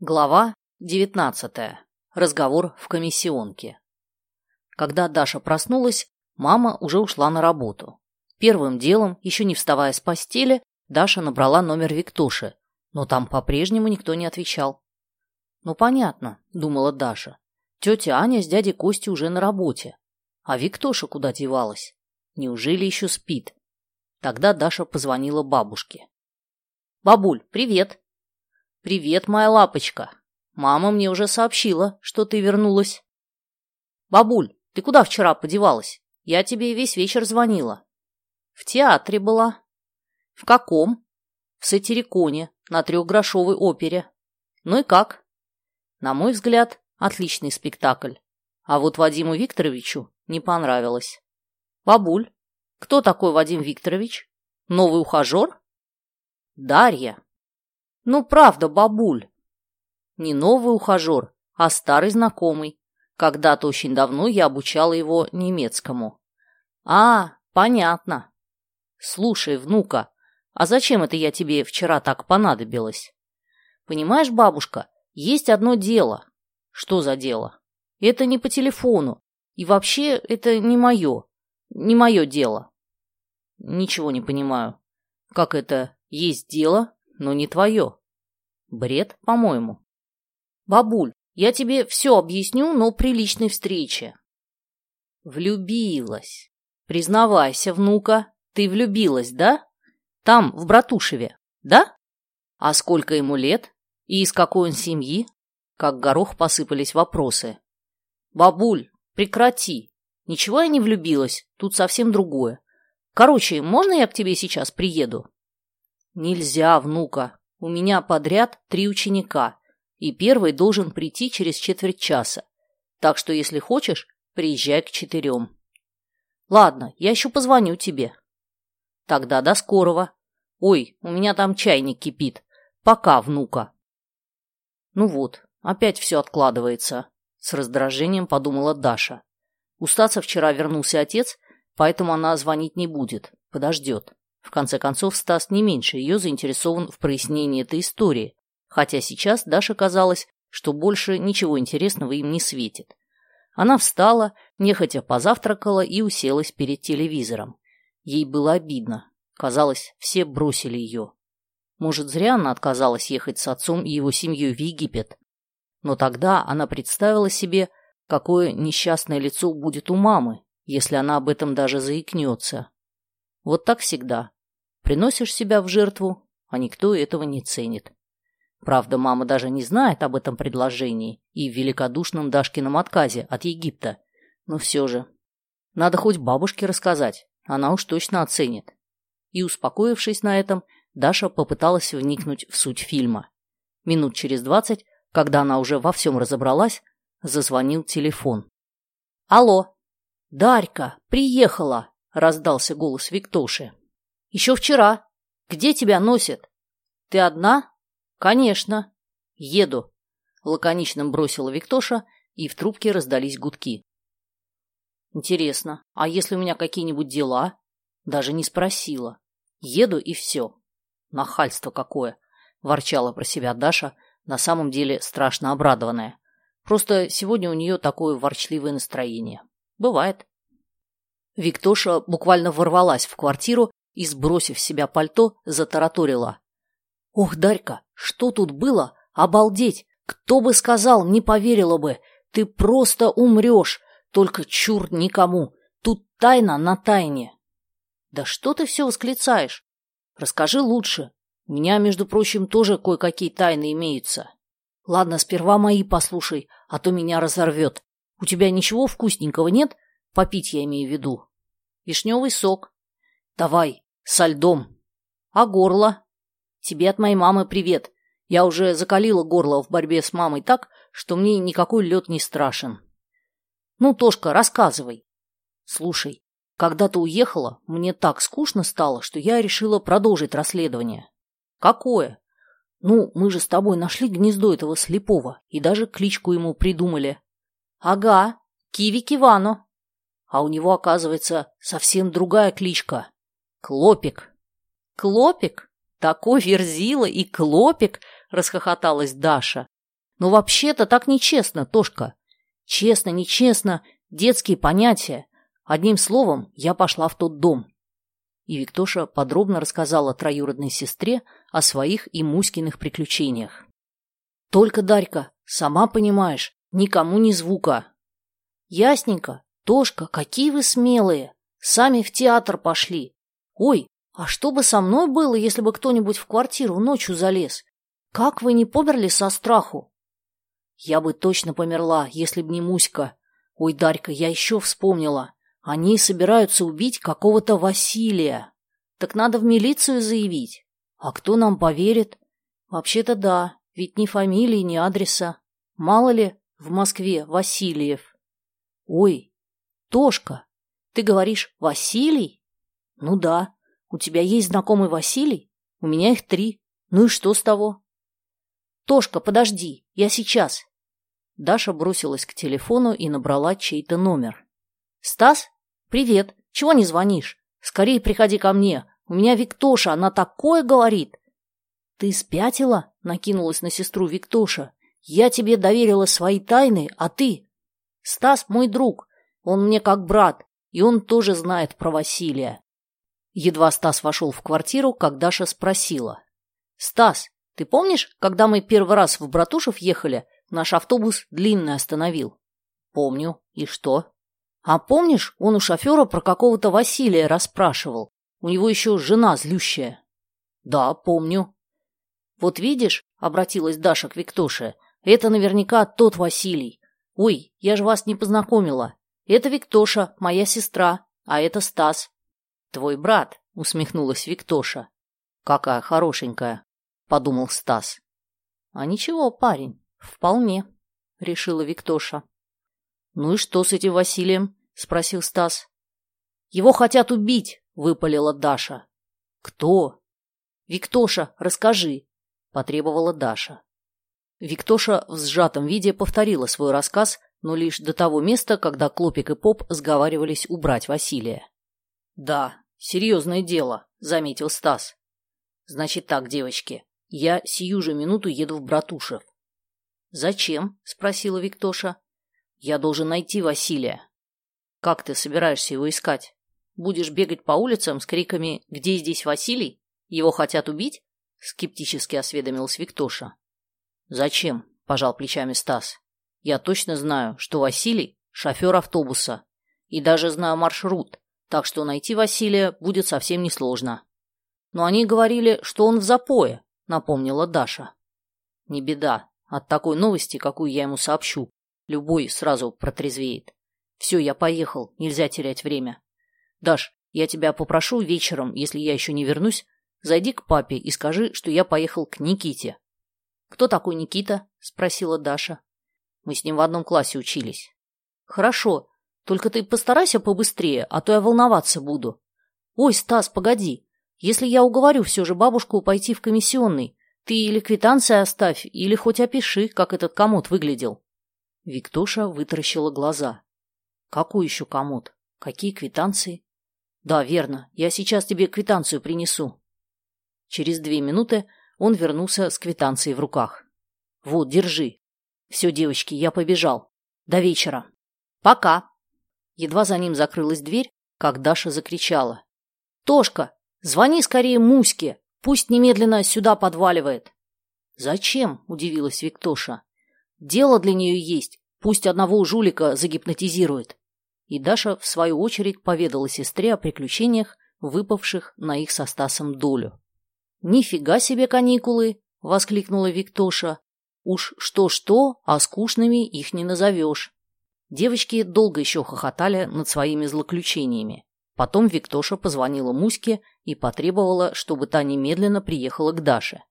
Глава 19. Разговор в комиссионке. Когда Даша проснулась, мама уже ушла на работу. Первым делом, еще не вставая с постели, Даша набрала номер Виктоши, но там по-прежнему никто не отвечал. «Ну, понятно», — думала Даша. «Тетя Аня с дядей Костей уже на работе. А Виктоша куда девалась? Неужели еще спит?» Тогда Даша позвонила бабушке. «Бабуль, привет!» «Привет, моя лапочка. Мама мне уже сообщила, что ты вернулась». «Бабуль, ты куда вчера подевалась? Я тебе весь вечер звонила». «В театре была». «В каком?» «В Сатириконе, на трехгрошовой опере». «Ну и как?» «На мой взгляд, отличный спектакль. А вот Вадиму Викторовичу не понравилось». «Бабуль, кто такой Вадим Викторович? Новый ухажер?» «Дарья, ну, правда, бабуль. Не новый ухажер, а старый знакомый. Когда-то очень давно я обучала его немецкому. А, понятно. Слушай, внука, а зачем это я тебе вчера так понадобилась? Понимаешь, бабушка, есть одно дело. Что за дело? Это не по телефону. И вообще, это не мое. Не мое дело. Ничего не понимаю. Как это есть дело, но не твое? Бред, по-моему. Бабуль, я тебе все объясню, но при личной встрече. Влюбилась. Признавайся, внука, ты влюбилась, да? Там, в Братушеве, да? А сколько ему лет? И из какой он семьи? Как горох посыпались вопросы. Бабуль, прекрати. Ничего я не влюбилась, тут совсем другое. Короче, можно я к тебе сейчас приеду? Нельзя, внука, у меня подряд три ученика, и первый должен прийти через четверть часа. Так что, если хочешь, приезжай к четырем. Ладно, я еще позвоню тебе. Тогда до скорого. Ой, у меня там чайник кипит. Пока, внука. Ну вот, опять все откладывается. С раздражением подумала Даша. У Стаса вчера вернулся отец, поэтому она звонить не будет, подождет. В конце концов, Стас не меньше ее заинтересован в прояснении этой истории, хотя сейчас Даша казалось, что больше ничего интересного им не светит. Она встала, нехотя позавтракала и уселась перед телевизором. Ей было обидно. Казалось, все бросили ее. Может, зря она отказалась ехать с отцом и его семьей в Египет. Но тогда она представила себе, какое несчастное лицо будет у мамы, если она об этом даже заикнется. Вот так всегда. Приносишь себя в жертву, а никто этого не ценит. Правда, мама даже не знает об этом предложении и великодушном Дашкином отказе от Египта. Но все же. Надо хоть бабушке рассказать, она уж точно оценит. И, успокоившись на этом, Даша попыталась вникнуть в суть фильма. Минут через двадцать, когда она уже во всем разобралась, зазвонил телефон. «Алло! Дарька, приехала!» – раздался голос Виктоши. Еще вчера. Где тебя носят? Ты одна? Конечно. Еду. Лаконично бросила Виктоша, и в трубке раздались гудки. Интересно, а если у меня какие-нибудь дела? Даже не спросила. Еду и все. Нахальство какое! Ворчала про себя Даша, на самом деле страшно обрадованная. Просто сегодня у нее такое ворчливое настроение. Бывает. Виктоша буквально ворвалась в квартиру и, сбросив с себя пальто, затараторила. «Ох, Дарька, что тут было? Обалдеть! Кто бы сказал, не поверила бы! Ты просто умрешь! Только чур никому! Тут тайна на тайне!» «Да что ты все восклицаешь? Расскажи лучше. У меня, между прочим, тоже кое-какие тайны имеются. Ладно, сперва мои послушай, а то меня разорвет. У тебя ничего вкусненького нет? Попить я имею в виду. Вишневый сок. Давай, со льдом. А горло? Тебе от моей мамы привет. Я уже закалила горло в борьбе с мамой так, что мне никакой лед не страшен. Ну, Тошка, рассказывай. Слушай, когда ты уехала, мне так скучно стало, что я решила продолжить расследование. Какое? Ну, мы же с тобой нашли гнездо этого слепого и даже кличку ему придумали. Ага, Киви Кивано. А у него, оказывается, совсем другая кличка. Клопик. Клопик? Такой верзила и клопик, расхохоталась Даша. Но вообще-то так нечестно, Тошка. Честно, нечестно, детские понятия. Одним словом, я пошла в тот дом. И Виктоша подробно рассказала троюродной сестре о своих и Муськиных приключениях. Только, Дарька, сама понимаешь, никому ни звука. Ясненько. Тошка, какие вы смелые. Сами в театр пошли. Ой, а что бы со мной было, если бы кто-нибудь в квартиру ночью залез? Как вы не померли со страху? Я бы точно померла, если б не Муська. Ой, Дарька, я еще вспомнила. Они собираются убить какого-то Василия. Так надо в милицию заявить. А кто нам поверит? Вообще-то да, ведь ни фамилии, ни адреса. Мало ли, в Москве Васильев. Ой, Тошка, ты говоришь Василий? Ну да, у тебя есть знакомый Василий? У меня их три. Ну и что с того? Тошка, подожди, я сейчас. Даша бросилась к телефону и набрала чей-то номер. «Стас? Привет. Чего не звонишь? Скорее приходи ко мне. У меня Виктоша, она такое говорит!» «Ты спятила?» — накинулась на сестру Виктоша. «Я тебе доверила свои тайны, а ты...» «Стас мой друг. Он мне как брат, и он тоже знает про Василия». Едва Стас вошел в квартиру, как Даша спросила. «Стас, ты помнишь, когда мы первый раз в Братушев ехали, Наш автобус длинный остановил. Помню. И что? А помнишь, он у шофера про какого-то Василия расспрашивал? У него еще жена злющая. Да, помню. Вот видишь, обратилась Даша к Виктоше, это наверняка тот Василий. Ой, я же вас не познакомила. Это Виктоша, моя сестра, а это Стас. Твой брат, усмехнулась Виктоша. Какая хорошенькая, подумал Стас. А ничего, парень, «Вполне», — решила Виктоша. «Ну и что с этим Василием?» — спросил Стас. «Его хотят убить», — выпалила Даша. «Кто?» «Виктоша, расскажи», — потребовала Даша. Виктоша в сжатом виде повторила свой рассказ, но лишь до того места, когда Клопик и Поп сговаривались убрать Василия. «Да, серьезное дело», — заметил Стас. «Значит так, девочки, я сию же минуту еду в Братушев. «Зачем?» – спросила Виктоша. «Я должен найти Василия». «Как ты собираешься его искать? Будешь бегать по улицам с криками «Где здесь Василий? Его хотят убить?» – скептически осведомилась Виктоша. «Зачем?» – пожал плечами Стас. «Я точно знаю, что Василий – шофер автобуса. И даже знаю маршрут, так что найти Василия будет совсем несложно». «Но они говорили, что он в запое», – напомнила Даша. «Не беда. От такой новости, какую я ему сообщу, любой сразу протрезвеет. Все, я поехал, нельзя терять время. Даш, я тебя попрошу вечером, если я еще не вернусь, зайди к папе и скажи, что я поехал к Никите. Кто такой Никита? Спросила Даша. Мы с ним в одном классе учились. Хорошо, только ты постарайся побыстрее, а то я волноваться буду. Ой, Стас, погоди. Если я уговорю все же бабушку пойти в комиссионный, ты или квитанции оставь, или хоть опиши, как этот комод выглядел. Виктоша вытаращила глаза. Какой еще комод? Какие квитанции? Да, верно. Я сейчас тебе квитанцию принесу. Через две минуты он вернулся с квитанцией в руках. Вот, держи. Все, девочки, я побежал. До вечера. Пока. Едва за ним закрылась дверь, как Даша закричала. Тошка, звони скорее Муське. Пусть немедленно сюда подваливает. Зачем? Удивилась Виктоша. Дело для нее есть. Пусть одного жулика загипнотизирует. И Даша, в свою очередь, поведала сестре о приключениях, выпавших на их со Стасом долю. «Нифига себе каникулы!» — воскликнула Виктоша. «Уж что-что, а скучными их не назовешь». Девочки долго еще хохотали над своими злоключениями. Потом Виктоша позвонила Муське и потребовала, чтобы та немедленно приехала к Даше.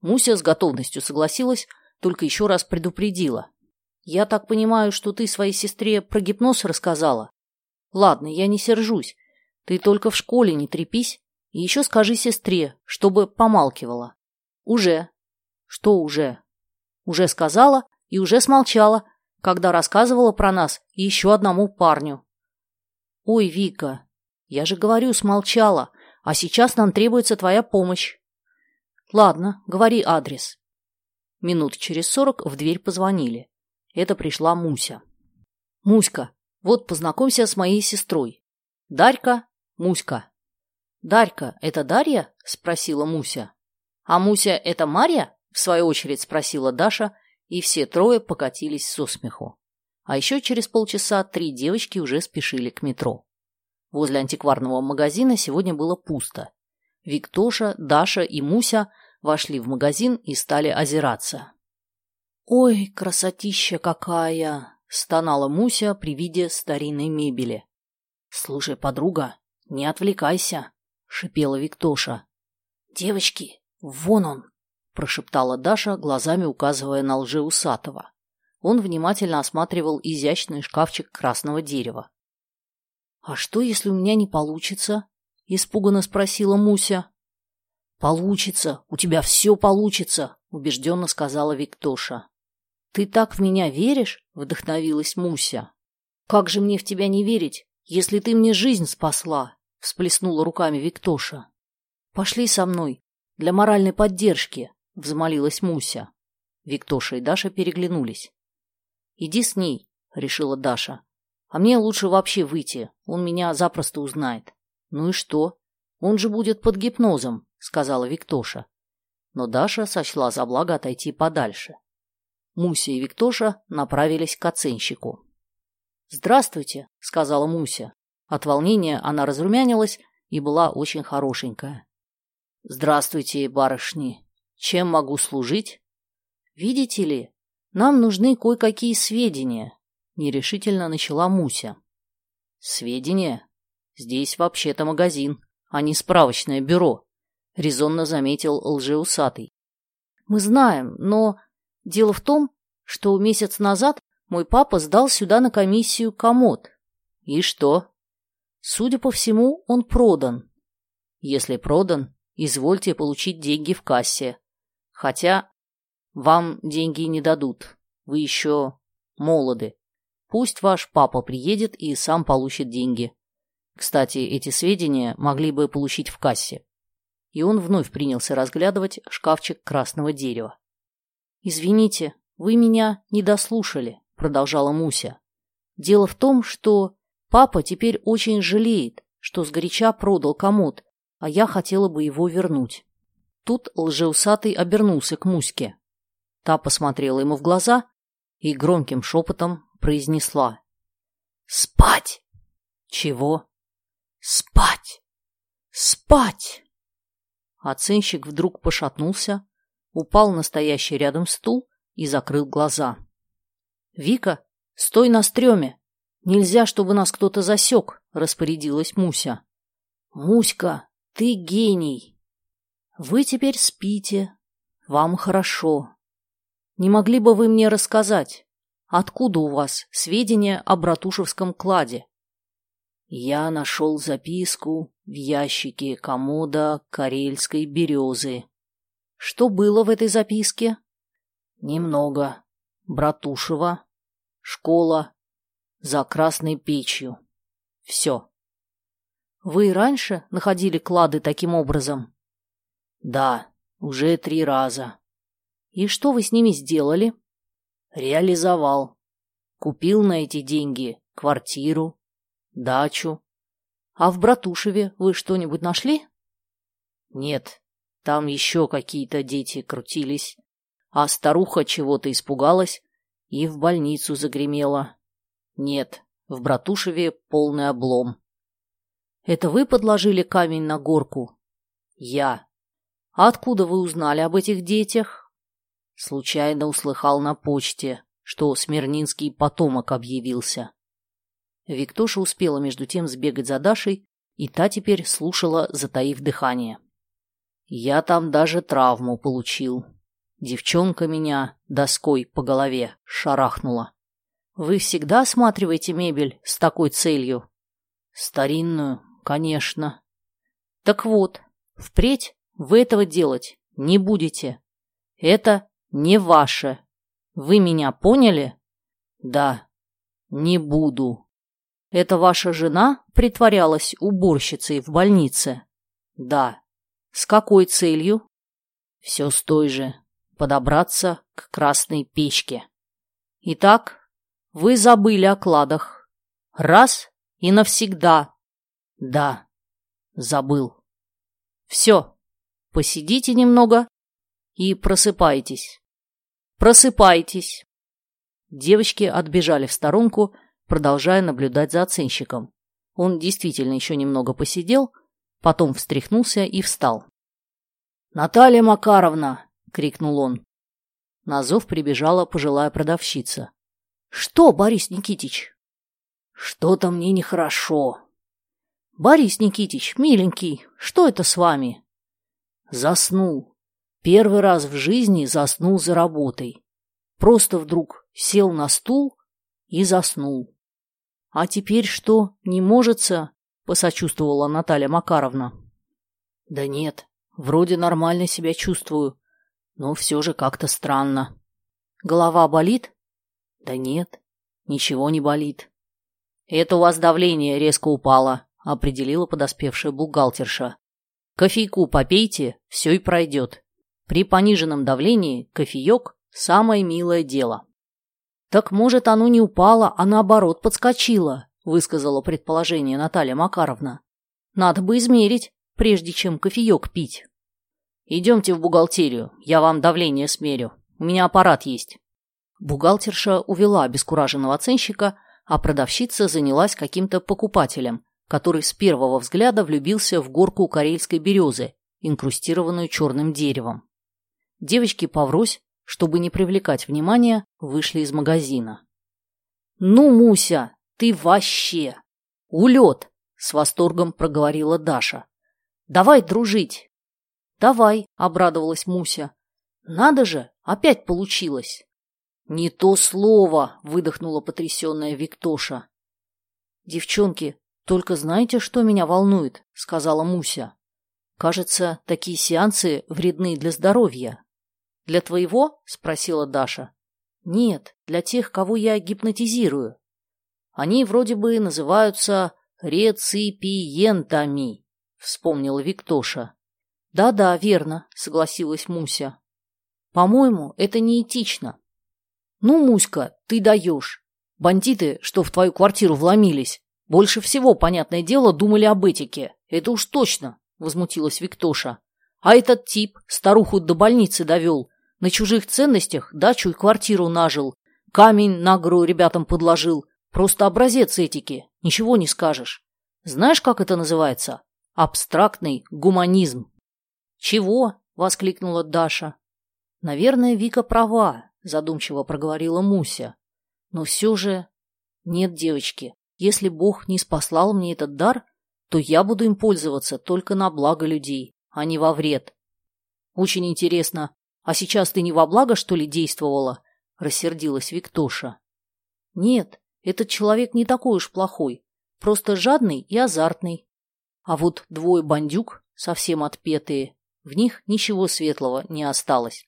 Муся с готовностью согласилась, только еще раз предупредила. «Я так понимаю, что ты своей сестре про гипноз рассказала? Ладно, я не сержусь. Ты только в школе не трепись и еще скажи сестре, чтобы помалкивала». «Уже». «Что уже?» «Уже сказала и уже смолчала, когда рассказывала про нас еще одному парню». «Ой, Вика, я же говорю, смолчала, а сейчас нам требуется твоя помощь. Ладно, говори адрес. Минут через сорок в дверь позвонили. Это пришла Муся. «Муська, вот познакомься с моей сестрой. Дарька, Муська». «Дарька, это Дарья?» – спросила Муся. «А Муся – это Марья?» – в свою очередь спросила Даша, и все трое покатились со смеху. А еще через полчаса три девочки уже спешили к метро. Возле антикварного магазина сегодня было пусто. Виктоша, Даша и Муся вошли в магазин и стали озираться. «Ой, красотища какая!» — стонала Муся при виде старинной мебели. «Слушай, подруга, не отвлекайся!» — шипела Виктоша. «Девочки, вон он!» — прошептала Даша, глазами указывая на лжеусатого. Он внимательно осматривал изящный шкафчик красного дерева. «А что, если у меня не получится?» — испуганно спросила Муся. «Получится, у тебя все получится», — убежденно сказала Виктоша. «Ты так в меня веришь?» — вдохновилась Муся. «Как же мне в тебя не верить, если ты мне жизнь спасла?» — всплеснула руками Виктоша. «Пошли со мной, для моральной поддержки», — взмолилась Муся. Виктоша и Даша переглянулись. «Иди с ней», — решила Даша. «А мне лучше вообще выйти, он меня запросто узнает». «Ну и что? Он же будет под гипнозом», — сказала Виктоша. Но Даша сочла за благо отойти подальше. Муся и Виктоша направились к оценщику. «Здравствуйте», — сказала Муся. От волнения она разрумянилась и была очень хорошенькая. «Здравствуйте, барышни. Чем могу служить?» «Видите ли, нам нужны кое-какие сведения», — нерешительно начала Муся. «Сведения? Здесь вообще-то магазин, а не справочное бюро», — резонно заметил лжеусатый. «Мы знаем, но дело в том, что месяц назад мой папа сдал сюда на комиссию комод. И что? Судя по всему, он продан. Если продан, извольте получить деньги в кассе. Хотя вам деньги не дадут. Вы еще молоды. Пусть ваш папа приедет и сам получит деньги. Кстати, эти сведения могли бы получить в кассе. И он вновь принялся разглядывать шкафчик красного дерева. «Извините, вы меня не дослушали», — продолжала Муся. «Дело в том, что папа теперь очень жалеет, что сгоряча продал комод, а я хотела бы его вернуть. Тут лжеусатый обернулся к Муське. Та посмотрела ему в глаза и громким шепотом произнесла. «Спать!» «Чего?» «Спать! Спать!» Оценщик вдруг пошатнулся, упал на стоящий рядом стул и закрыл глаза. «Вика, стой на стреме! Нельзя, чтобы нас кто-то засек!» — распорядилась Муся. «Муська, ты гений. Вы теперь спите. Вам хорошо. Не могли бы вы мне рассказать, откуда у вас сведения о Братушевском кладе? Я нашел записку в ящике комода карельской березы. Что было в этой записке? Немного. Братушева, школа, за красной печью. Все. Вы раньше находили клады таким образом? Да, уже три раза. И что вы с ними сделали? Реализовал. Купил на эти деньги квартиру, дачу. А в Братушеве вы что-нибудь нашли? Нет, там еще какие-то дети крутились. А старуха чего-то испугалась и в больницу загремела. Нет, в Братушеве полный облом. Это вы подложили камень на горку? Я. Откуда вы узнали об этих детях? Случайно услыхал на почте, что Смирнинский потомок объявился. Виктоша успела между тем сбегать за Дашей, и та теперь слушала, затаив дыхание. Я там даже травму получил. Девчонка меня доской по голове шарахнула. Вы всегда осматриваете мебель с такой целью? Старинную, Конечно. Так вот, впредь вы этого делать не будете. Это не ваше. Вы меня поняли? Да. Не буду. Это ваша жена притворялась уборщицей в больнице? Да. С какой целью? Все с той же. подобраться к красной печке. Итак, вы забыли о кладах. Раз и навсегда. Да, забыл. Все, посидите немного и просыпайтесь. Просыпайтесь. Девочки отбежали в сторонку, продолжая наблюдать за оценщиком. Он действительно еще немного посидел, потом встряхнулся и встал. «Наталья Макаровна!» — крикнул он. На зов прибежала пожилая продавщица. «Что, Борис Никитич?» «Что-то мне нехорошо». «Борис Никитич, миленький, что это с вами?» «Заснул. Первый раз в жизни заснул за работой. Просто вдруг сел на стул и заснул. А теперь что, не можется?» — посочувствовала Наталья Макаровна. «Да нет, вроде нормально себя чувствую, но все же как-то странно. Голова болит? Да нет, ничего не болит. Это у вас давление резко упало, определила подоспевшая бухгалтерша. Кофейку попейте, все и пройдет. При пониженном давлении кофеек – самое милое дело. Так может, оно не упало, а наоборот подскочило, высказала предположение Наталья Макаровна. Надо бы измерить, прежде чем кофеек пить. «Идемте в бухгалтерию, я вам давление смерю. У меня аппарат есть». Бухгалтерша увела обескураженного оценщика, а продавщица занялась каким-то покупателем, который с первого взгляда влюбился в горку карельской березы, инкрустированную черным деревом. Девочки поврось, чтобы не привлекать внимания, вышли из магазина. «Ну, Муся, ты вообще! Улет!» — с восторгом проговорила Даша. «Давай дружить!» «Давай», — обрадовалась Муся. «Надо же, опять получилось». «Не то слово!» — выдохнула потрясенная Виктоша. «Девчонки, только знаете, что меня волнует?» — сказала Муся. «Кажется, такие сеансы вредны для здоровья». «Для твоего?» — спросила Даша. «Нет, для тех, кого я гипнотизирую. Они вроде бы называются реципиентами», — вспомнила Виктоша. «Да-да, верно», — согласилась Муся. «По-моему, это неэтично». «Ну, Муська, ты даешь. Бандиты, что в твою квартиру вломились, больше всего, понятное дело, думали об этике. Это уж точно», — возмутилась Виктоша. «А этот тип старуху до больницы довел, на чужих ценностях дачу и квартиру нажил, камень на ребятам подложил. Просто образец этики, ничего не скажешь. Знаешь, как это называется? Абстрактный гуманизм». «Чего?» — воскликнула Даша. «Наверное, Вика права», — задумчиво проговорила Муся. «Но все же...» «Нет, девочки, если Бог не спаслал мне этот дар, то я буду им пользоваться только на благо людей, а не во вред». «Очень интересно, а сейчас ты не во благо, что ли, действовала?» — рассердилась Виктоша. «Нет, этот человек не такой уж плохой, просто жадный и азартный. А вот двое бандюк, совсем отпетые, в них ничего светлого не осталось.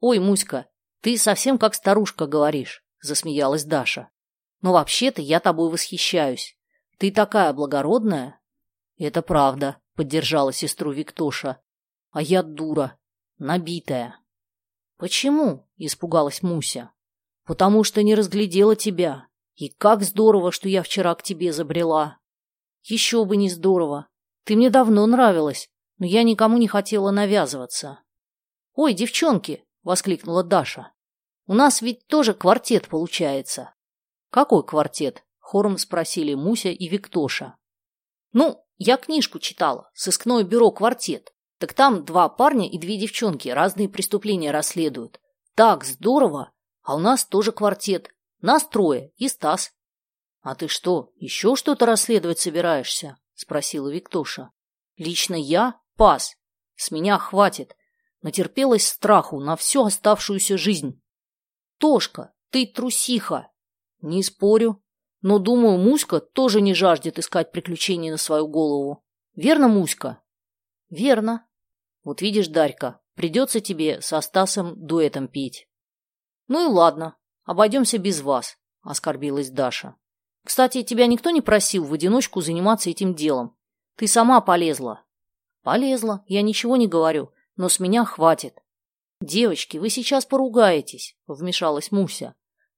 «Ой, Муська, ты совсем как старушка говоришь», — засмеялась Даша. «Но вообще-то я тобой восхищаюсь. Ты такая благородная». «Это правда», — поддержала сестру Виктоша. «А я дура, набитая». «Почему?» — испугалась Муся. «Потому что не разглядела тебя. И как здорово, что я вчера к тебе забрела». «Еще бы не здорово. Ты мне давно нравилась, но я никому не хотела навязываться. «Ой, девчонки!» — воскликнула Даша. «У нас ведь тоже квартет получается». «Какой квартет?» — хором спросили Муся и Виктоша. «Ну, я книжку читала, сыскное бюро «Квартет». Так там два парня и две девчонки разные преступления расследуют. Так здорово! А у нас тоже квартет. Нас трое и Стас. — А ты что, еще что-то расследовать собираешься? — спросила Виктоша. — Лично я Пас. С меня хватит. Натерпелась страху на всю оставшуюся жизнь. Тошка, ты трусиха. Не спорю. Но, думаю, Муська тоже не жаждет искать приключений на свою голову. Верно, Муська? Верно. Вот видишь, Дарька, придется тебе со Стасом дуэтом петь. Ну и ладно, обойдемся без вас, оскорбилась Даша. Кстати, тебя никто не просил в одиночку заниматься этим делом. Ты сама полезла. Полезла, я ничего не говорю, но с меня хватит. «Девочки, вы сейчас поругаетесь», — вмешалась Муся.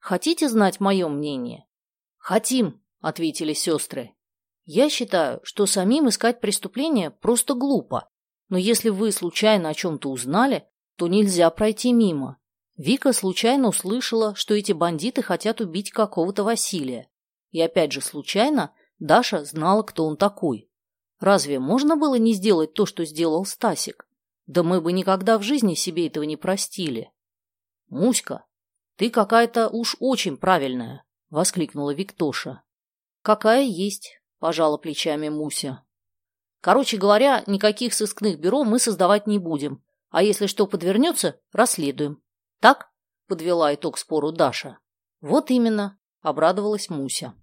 «Хотите знать мое мнение?» «Хотим», — ответили сестры. «Я считаю, что самим искать преступление просто глупо. Но если вы случайно о чем-то узнали, то нельзя пройти мимо. Вика случайно услышала, что эти бандиты хотят убить какого-то Василия. И опять же случайно Даша знала, кто он такой. Разве можно было не сделать то, что сделал Стасик? Да мы бы никогда в жизни себе этого не простили. Муська, ты какая-то уж очень правильная, воскликнула Виктоша. Какая есть, пожала плечами Муся. Короче говоря, никаких сыскных бюро мы создавать не будем, а если что подвернется, расследуем. Так? Подвела итог спору Даша. Вот именно, обрадовалась Муся.